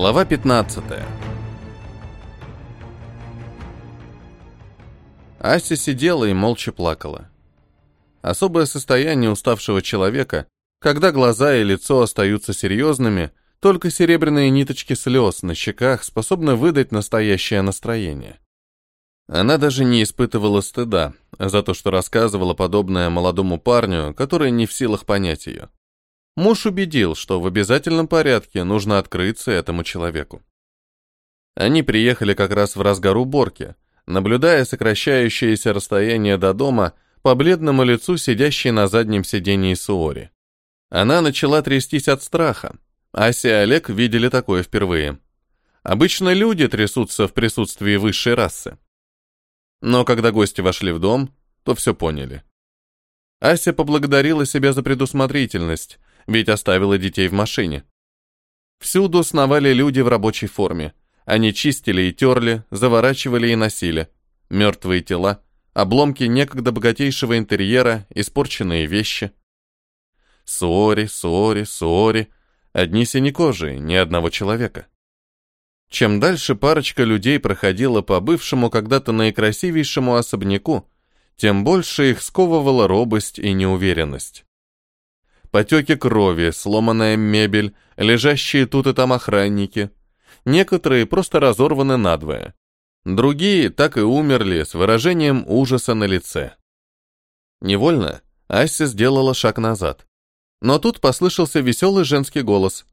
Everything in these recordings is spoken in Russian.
Глава 15. Ася сидела и молча плакала. Особое состояние уставшего человека, когда глаза и лицо остаются серьезными, только серебряные ниточки слез на щеках способны выдать настоящее настроение. Она даже не испытывала стыда за то, что рассказывала подобное молодому парню, который не в силах понять ее. Муж убедил, что в обязательном порядке нужно открыться этому человеку. Они приехали как раз в разгар уборки, наблюдая сокращающееся расстояние до дома по бледному лицу сидящей на заднем сидении Суори. Она начала трястись от страха. Ася и Олег видели такое впервые. Обычно люди трясутся в присутствии высшей расы. Но когда гости вошли в дом, то все поняли. Ася поблагодарила себя за предусмотрительность, ведь оставила детей в машине. Всюду сновали люди в рабочей форме. Они чистили и терли, заворачивали и носили. Мертвые тела, обломки некогда богатейшего интерьера, испорченные вещи. Сори, сори, сори. Одни синекожие, ни одного человека. Чем дальше парочка людей проходила по бывшему когда-то наикрасивейшему особняку, тем больше их сковывала робость и неуверенность потеки крови, сломанная мебель, лежащие тут и там охранники. Некоторые просто разорваны надвое. Другие так и умерли с выражением ужаса на лице. Невольно Ася сделала шаг назад. Но тут послышался веселый женский голос.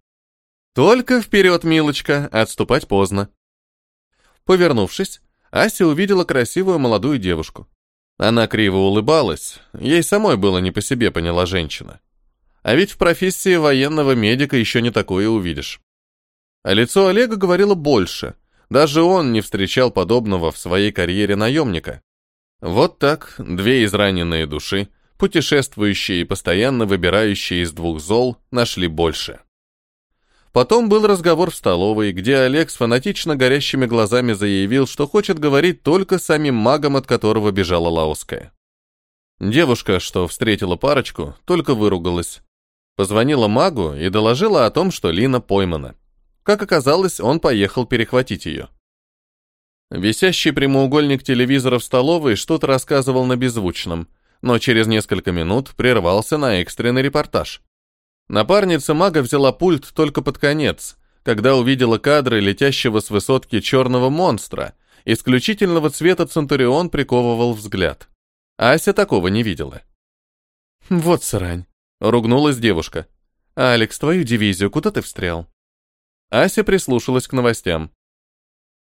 «Только вперед, милочка, отступать поздно». Повернувшись, Ася увидела красивую молодую девушку. Она криво улыбалась, ей самой было не по себе, поняла женщина. А ведь в профессии военного медика еще не такое увидишь. А лицо Олега говорило больше. Даже он не встречал подобного в своей карьере наемника. Вот так, две израненные души, путешествующие и постоянно выбирающие из двух зол, нашли больше. Потом был разговор в столовой, где Олег с фанатично горящими глазами заявил, что хочет говорить только с самим магом, от которого бежала Лаоская. Девушка, что встретила парочку, только выругалась. Позвонила магу и доложила о том, что Лина поймана. Как оказалось, он поехал перехватить ее. Висящий прямоугольник телевизора в столовой что-то рассказывал на беззвучном, но через несколько минут прервался на экстренный репортаж. Напарница мага взяла пульт только под конец, когда увидела кадры летящего с высотки черного монстра, исключительного цвета Центурион приковывал взгляд. Ася такого не видела. «Вот срань», Ругнулась девушка. «Алекс, твою дивизию, куда ты встрял?» Ася прислушалась к новостям.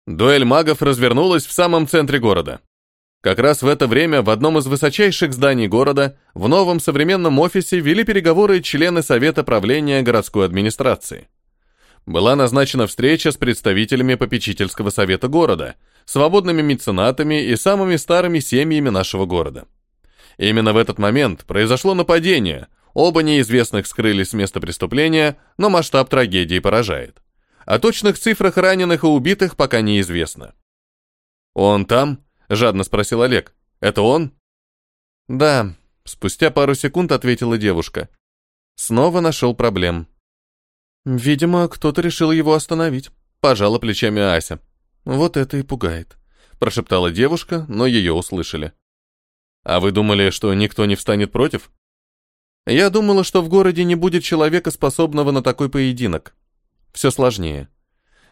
Дуэль магов развернулась в самом центре города. Как раз в это время в одном из высочайших зданий города, в новом современном офисе вели переговоры члены Совета правления городской администрации. Была назначена встреча с представителями попечительского совета города, свободными меценатами и самыми старыми семьями нашего города. Именно в этот момент произошло нападение, Оба неизвестных скрылись с места преступления, но масштаб трагедии поражает. О точных цифрах раненых и убитых пока неизвестно. «Он там?» – жадно спросил Олег. «Это он?» «Да», – спустя пару секунд ответила девушка. Снова нашел проблем. «Видимо, кто-то решил его остановить», – пожала плечами Ася. «Вот это и пугает», – прошептала девушка, но ее услышали. «А вы думали, что никто не встанет против?» Я думала, что в городе не будет человека, способного на такой поединок. Все сложнее.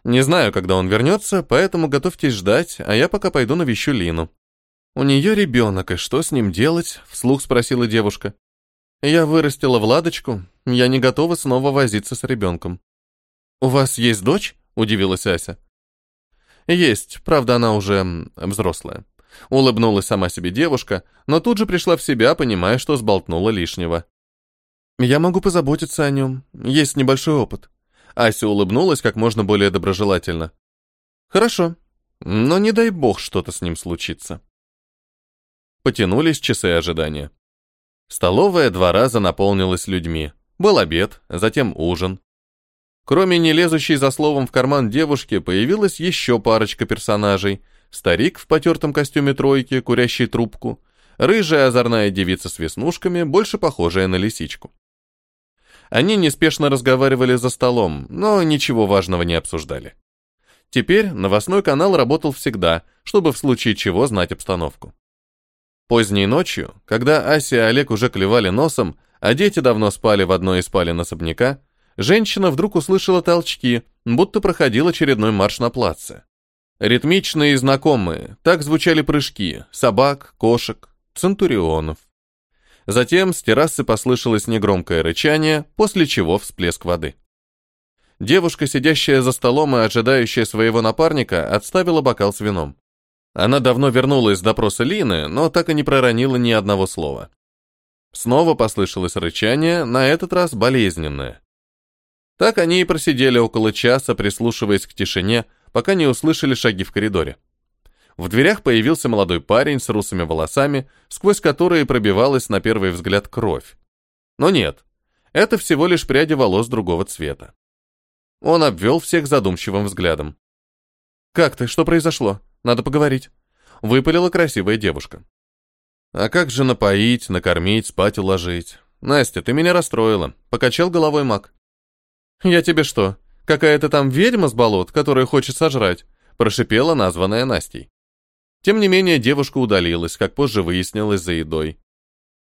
Не знаю, когда он вернется, поэтому готовьтесь ждать, а я пока пойду навещу Лину. У нее ребенок, и что с ним делать? Вслух спросила девушка. Я вырастила Владочку, я не готова снова возиться с ребенком. У вас есть дочь? Удивилась Ася. Есть, правда, она уже взрослая. Улыбнулась сама себе девушка, но тут же пришла в себя, понимая, что сболтнула лишнего. Я могу позаботиться о нем. Есть небольшой опыт. Ася улыбнулась как можно более доброжелательно. Хорошо. Но не дай бог что-то с ним случится. Потянулись часы ожидания. Столовая два раза наполнилась людьми. Был обед, затем ужин. Кроме не лезущей за словом в карман девушки, появилась еще парочка персонажей. Старик в потертом костюме тройки, курящий трубку. Рыжая озорная девица с веснушками, больше похожая на лисичку. Они неспешно разговаривали за столом, но ничего важного не обсуждали. Теперь новостной канал работал всегда, чтобы в случае чего знать обстановку. Поздней ночью, когда Ася и Олег уже клевали носом, а дети давно спали в одной из спален особняка, женщина вдруг услышала толчки, будто проходил очередной марш на плаце. Ритмичные и знакомые, так звучали прыжки собак, кошек, центурионов. Затем с террасы послышалось негромкое рычание, после чего всплеск воды. Девушка, сидящая за столом и ожидающая своего напарника, отставила бокал с вином. Она давно вернулась с допроса Лины, но так и не проронила ни одного слова. Снова послышалось рычание, на этот раз болезненное. Так они и просидели около часа, прислушиваясь к тишине, пока не услышали шаги в коридоре. В дверях появился молодой парень с русыми волосами, сквозь которые пробивалась на первый взгляд кровь. Но нет, это всего лишь пряди волос другого цвета. Он обвел всех задумчивым взглядом. «Как ты? Что произошло? Надо поговорить». Выпалила красивая девушка. «А как же напоить, накормить, спать уложить? Настя, ты меня расстроила», — покачал головой маг. «Я тебе что, какая-то там ведьма с болот, которая хочет сожрать?» — прошипела названная Настей. Тем не менее, девушка удалилась, как позже выяснилось, за едой.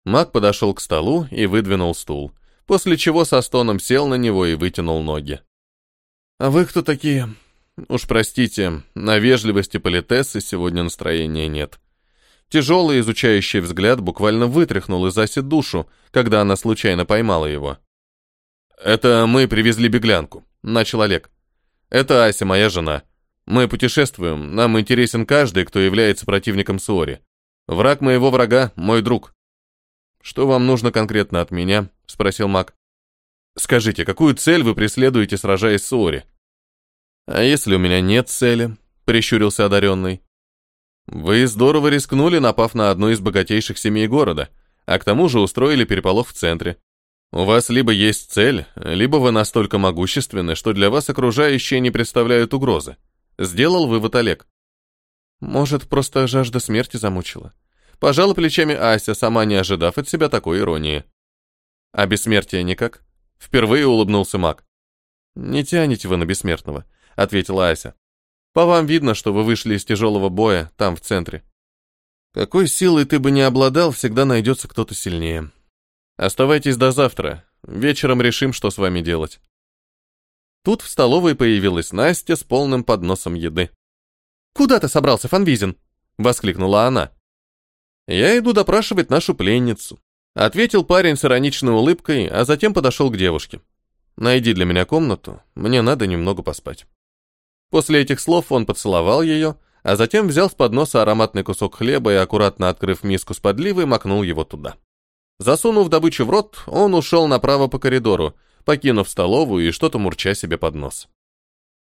Маг подошел к столу и выдвинул стул, после чего со стоном сел на него и вытянул ноги. «А вы кто такие?» «Уж простите, на вежливости политессы сегодня настроения нет». Тяжелый изучающий взгляд буквально вытряхнул из Аси душу, когда она случайно поймала его. «Это мы привезли беглянку», — начал Олег. «Это Ася, моя жена. Мы путешествуем, нам интересен каждый, кто является противником Суори. Враг моего врага — мой друг». «Что вам нужно конкретно от меня?» — спросил маг. Скажите, какую цель вы преследуете, сражаясь с Ори? А если у меня нет цели? Прищурился одаренный. Вы здорово рискнули, напав на одну из богатейших семей города, а к тому же устроили переполох в центре. У вас либо есть цель, либо вы настолько могущественны, что для вас окружающие не представляют угрозы. Сделал вывод Олег. Может, просто жажда смерти замучила. Пожала плечами Ася, сама не ожидав от себя такой иронии. А бессмертие никак? Впервые улыбнулся маг. «Не тянете вы на бессмертного», — ответила Ася. «По вам видно, что вы вышли из тяжелого боя, там, в центре. Какой силой ты бы не обладал, всегда найдется кто-то сильнее. Оставайтесь до завтра. Вечером решим, что с вами делать». Тут в столовой появилась Настя с полным подносом еды. «Куда ты собрался, Фанвизин?» — воскликнула она. «Я иду допрашивать нашу пленницу. Ответил парень с ироничной улыбкой, а затем подошел к девушке. «Найди для меня комнату, мне надо немного поспать». После этих слов он поцеловал ее, а затем взял с подноса ароматный кусок хлеба и, аккуратно открыв миску с подливой, макнул его туда. Засунув добычу в рот, он ушел направо по коридору, покинув столовую и что-то мурча себе под нос.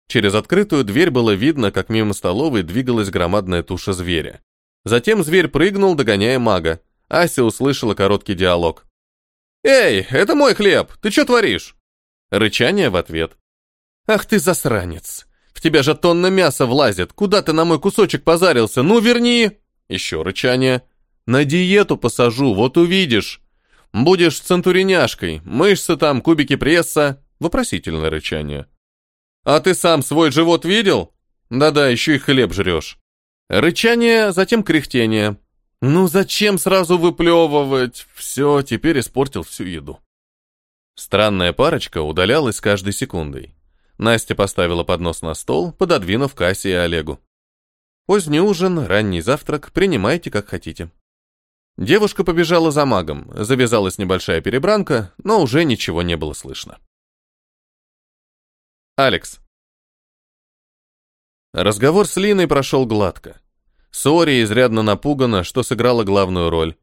Через открытую дверь было видно, как мимо столовой двигалась громадная туша зверя. Затем зверь прыгнул, догоняя мага, Ася услышала короткий диалог. «Эй, это мой хлеб! Ты что творишь?» Рычание в ответ. «Ах ты засранец! В тебя же тонна мяса влазит! Куда ты на мой кусочек позарился? Ну, верни!» Еще рычание. «На диету посажу, вот увидишь! Будешь центуриняшкой, мышцы там, кубики пресса!» Вопросительное рычание. «А ты сам свой живот видел? Да-да, еще и хлеб жрешь!» Рычание, затем кряхтение. Ну зачем сразу выплевывать? Все, теперь испортил всю еду. Странная парочка удалялась каждой секундой. Настя поставила поднос на стол, пододвинув Кассе и Олегу. Поздний ужин, ранний завтрак, принимайте как хотите. Девушка побежала за магом, завязалась небольшая перебранка, но уже ничего не было слышно. Алекс. Разговор с Линой прошел гладко. Сори изрядно напугана, что сыграла главную роль.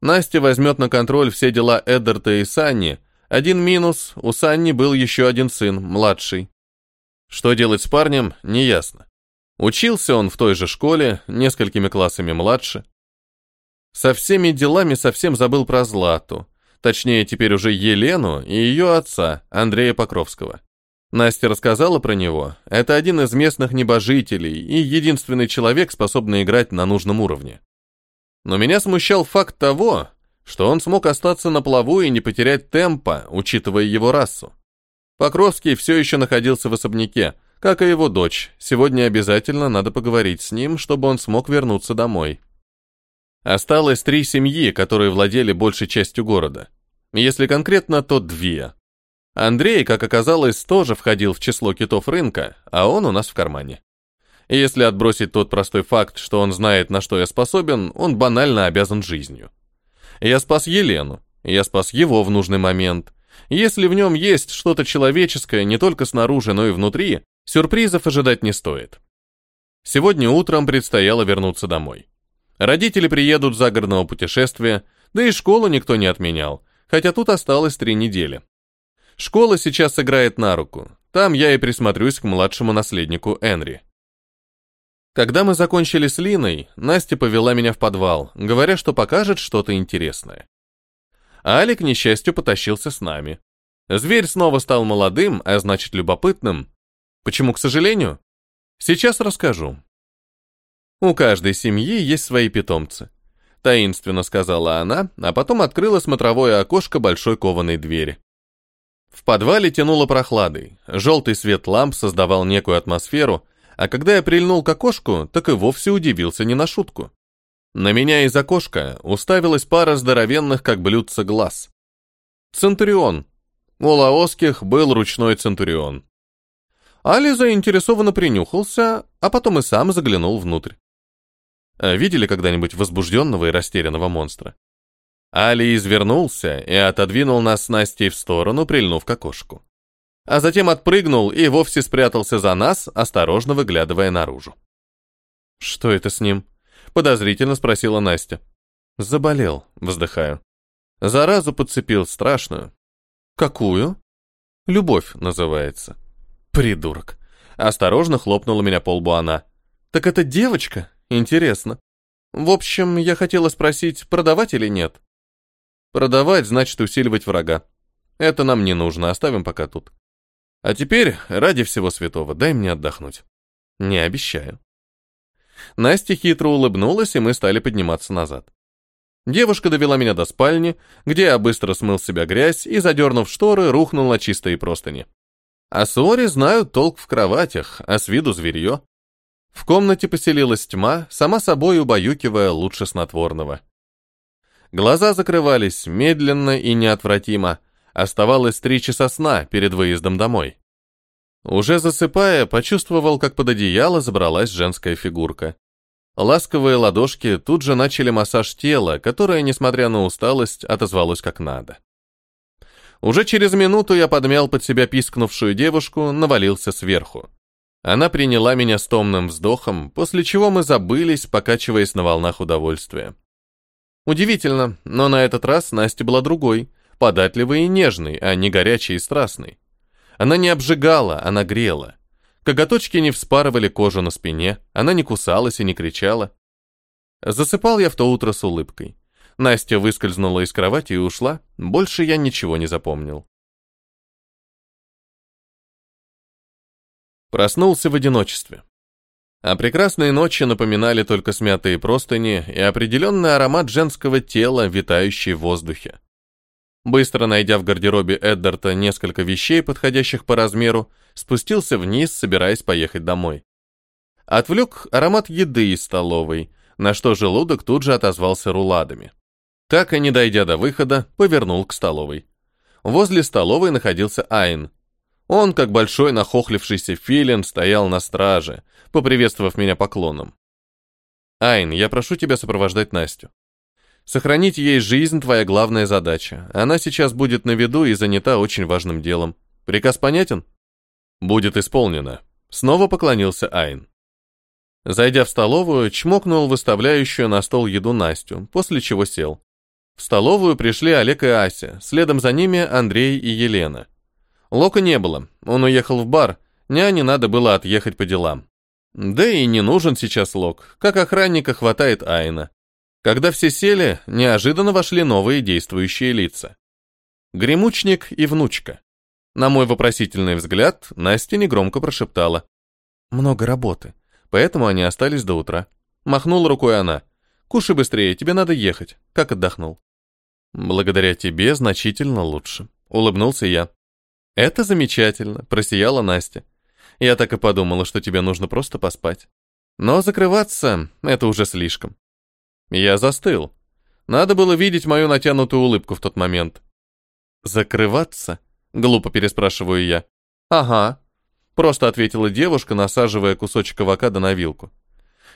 Настя возьмет на контроль все дела Эддарта и Санни. Один минус, у Санни был еще один сын, младший. Что делать с парнем, неясно. Учился он в той же школе, несколькими классами младше. Со всеми делами совсем забыл про Злату. Точнее, теперь уже Елену и ее отца, Андрея Покровского. Настя рассказала про него. Это один из местных небожителей и единственный человек, способный играть на нужном уровне. Но меня смущал факт того, что он смог остаться на плаву и не потерять темпа, учитывая его расу. Покровский все еще находился в особняке, как и его дочь. Сегодня обязательно надо поговорить с ним, чтобы он смог вернуться домой. Осталось три семьи, которые владели большей частью города. Если конкретно, то две. Андрей, как оказалось, тоже входил в число китов рынка, а он у нас в кармане. Если отбросить тот простой факт, что он знает, на что я способен, он банально обязан жизнью. Я спас Елену, я спас его в нужный момент. Если в нем есть что-то человеческое не только снаружи, но и внутри, сюрпризов ожидать не стоит. Сегодня утром предстояло вернуться домой. Родители приедут с загородного путешествия, да и школу никто не отменял, хотя тут осталось три недели. Школа сейчас сыграет на руку. Там я и присмотрюсь к младшему наследнику Энри. Когда мы закончили с Линой, Настя повела меня в подвал, говоря, что покажет что-то интересное. Алик, к несчастью, потащился с нами. Зверь снова стал молодым, а значит любопытным. Почему, к сожалению? Сейчас расскажу. У каждой семьи есть свои питомцы. Таинственно сказала она, а потом открыла смотровое окошко большой кованой двери. В подвале тянуло прохладой, желтый свет ламп создавал некую атмосферу, а когда я прильнул к окошку, так и вовсе удивился не на шутку. На меня из окошка уставилась пара здоровенных, как блюдца, глаз. Центурион. У лаосских был ручной центурион. Али заинтересованно принюхался, а потом и сам заглянул внутрь. А видели когда-нибудь возбужденного и растерянного монстра? Али извернулся и отодвинул нас с Настей в сторону, прильнув к окошку а затем отпрыгнул и вовсе спрятался за нас, осторожно выглядывая наружу. «Что это с ним?» — подозрительно спросила Настя. «Заболел», — вздыхаю. «Заразу подцепил страшную». «Какую?» «Любовь» называется. «Придурок». Осторожно хлопнула меня по лбу она. «Так это девочка? Интересно. В общем, я хотела спросить, продавать или нет?» «Продавать значит усиливать врага. Это нам не нужно, оставим пока тут». А теперь, ради всего святого, дай мне отдохнуть. Не обещаю. Настя хитро улыбнулась, и мы стали подниматься назад. Девушка довела меня до спальни, где я быстро смыл с себя грязь и, задернув шторы, рухнул на чистые простыни. А Сори знают толк в кроватях, а с виду зверье. В комнате поселилась тьма, сама собой убаюкивая лучше снотворного. Глаза закрывались медленно и неотвратимо, Оставалось три часа сна перед выездом домой. Уже засыпая, почувствовал, как под одеяло забралась женская фигурка. Ласковые ладошки тут же начали массаж тела, которое, несмотря на усталость, отозвалось как надо. Уже через минуту я подмял под себя пискнувшую девушку, навалился сверху. Она приняла меня с томным вздохом, после чего мы забылись, покачиваясь на волнах удовольствия. Удивительно, но на этот раз Настя была другой — податливый и нежный, а не горячий и страстный. Она не обжигала, она грела. Коготочки не вспарывали кожу на спине, она не кусалась и не кричала. Засыпал я в то утро с улыбкой. Настя выскользнула из кровати и ушла, больше я ничего не запомнил. Проснулся в одиночестве. А прекрасные ночи напоминали только смятые простыни и определенный аромат женского тела, витающий в воздухе. Быстро найдя в гардеробе Эддарта несколько вещей, подходящих по размеру, спустился вниз, собираясь поехать домой. Отвлек аромат еды из столовой, на что желудок тут же отозвался руладами. Так и не дойдя до выхода, повернул к столовой. Возле столовой находился Айн. Он, как большой нахохлившийся филин, стоял на страже, поприветствовав меня поклоном. «Айн, я прошу тебя сопровождать Настю. Сохранить ей жизнь – твоя главная задача. Она сейчас будет на виду и занята очень важным делом. Приказ понятен? Будет исполнено. Снова поклонился Айн. Зайдя в столовую, чмокнул выставляющую на стол еду Настю, после чего сел. В столовую пришли Олег и Ася, следом за ними Андрей и Елена. Лока не было, он уехал в бар, няне надо было отъехать по делам. Да и не нужен сейчас Лок, как охранника хватает Айна. Когда все сели, неожиданно вошли новые действующие лица. Гремучник и внучка. На мой вопросительный взгляд, Настя негромко прошептала. «Много работы, поэтому они остались до утра». Махнула рукой она. «Кушай быстрее, тебе надо ехать. Как отдохнул?» Благодаря тебе значительно лучше, улыбнулся я. Это замечательно, просияла Настя. Я так и подумала, что тебе нужно просто поспать. Но закрываться — это уже слишком. Я застыл. Надо было видеть мою натянутую улыбку в тот момент. «Закрываться?» — глупо переспрашиваю я. «Ага», — просто ответила девушка, насаживая кусочек авокадо на вилку.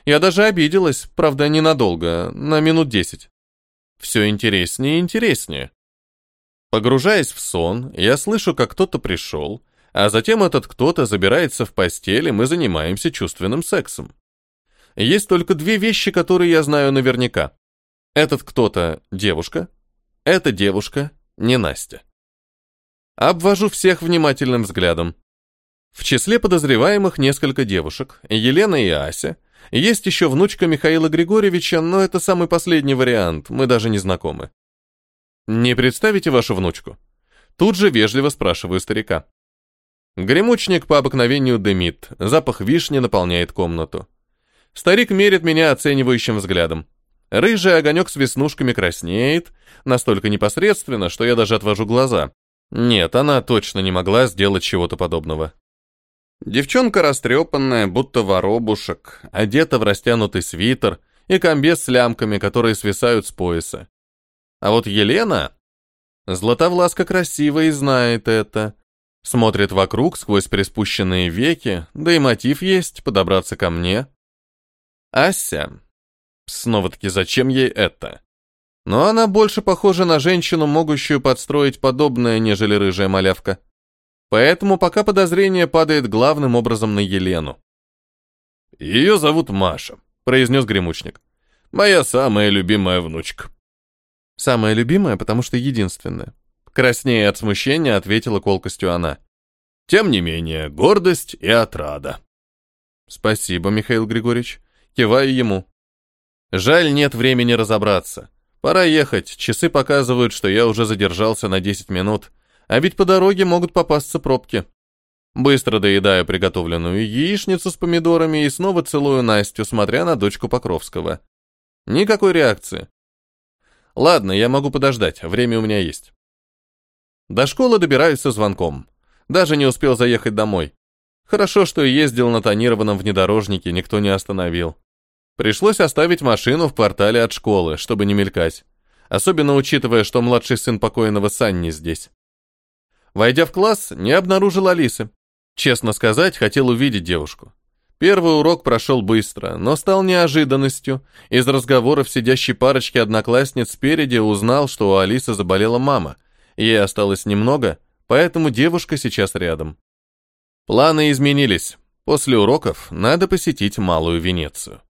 Я даже обиделась, правда, ненадолго, на минут десять. Все интереснее и интереснее. Погружаясь в сон, я слышу, как кто-то пришел, а затем этот кто-то забирается в постель, и мы занимаемся чувственным сексом. Есть только две вещи, которые я знаю наверняка. Этот кто-то — девушка, эта девушка — не Настя. Обвожу всех внимательным взглядом. В числе подозреваемых несколько девушек, Елена и Ася. Есть еще внучка Михаила Григорьевича, но это самый последний вариант, мы даже не знакомы. «Не представите вашу внучку?» Тут же вежливо спрашиваю старика. Гремучник по обыкновению дымит, запах вишни наполняет комнату. Старик мерит меня оценивающим взглядом. Рыжий огонек с веснушками краснеет, настолько непосредственно, что я даже отвожу глаза. Нет, она точно не могла сделать чего-то подобного. Девчонка растрепанная, будто воробушек, одета в растянутый свитер и комбез с лямками, которые свисают с пояса. А вот Елена... Златовласка красива и знает это. Смотрит вокруг сквозь приспущенные веки, да и мотив есть подобраться ко мне. Ася. Снова-таки зачем ей это? Но она больше похожа на женщину, могущую подстроить подобное, нежели рыжая малявка. Поэтому пока подозрение падает главным образом на Елену. «Ее зовут Маша», — произнес гремучник. «Моя самая любимая внучка». «Самая любимая, потому что единственная». Краснее от смущения ответила колкостью она. «Тем не менее, гордость и отрада». «Спасибо, Михаил Григорьевич». Киваю ему. «Жаль, нет времени разобраться. Пора ехать, часы показывают, что я уже задержался на 10 минут, а ведь по дороге могут попасться пробки». Быстро доедаю приготовленную яичницу с помидорами и снова целую Настю, смотря на дочку Покровского. Никакой реакции. Ладно, я могу подождать, время у меня есть. До школы добираюсь со звонком. Даже не успел заехать домой. Хорошо, что ездил на тонированном внедорожнике, никто не остановил. Пришлось оставить машину в квартале от школы, чтобы не мелькать. Особенно учитывая, что младший сын покойного Санни здесь. Войдя в класс, не обнаружил Алисы. Честно сказать, хотел увидеть девушку. Первый урок прошел быстро, но стал неожиданностью. Из разговоров сидящей парочки одноклассниц спереди узнал, что у Алисы заболела мама. Ей осталось немного, поэтому девушка сейчас рядом. Планы изменились. После уроков надо посетить Малую Венецию.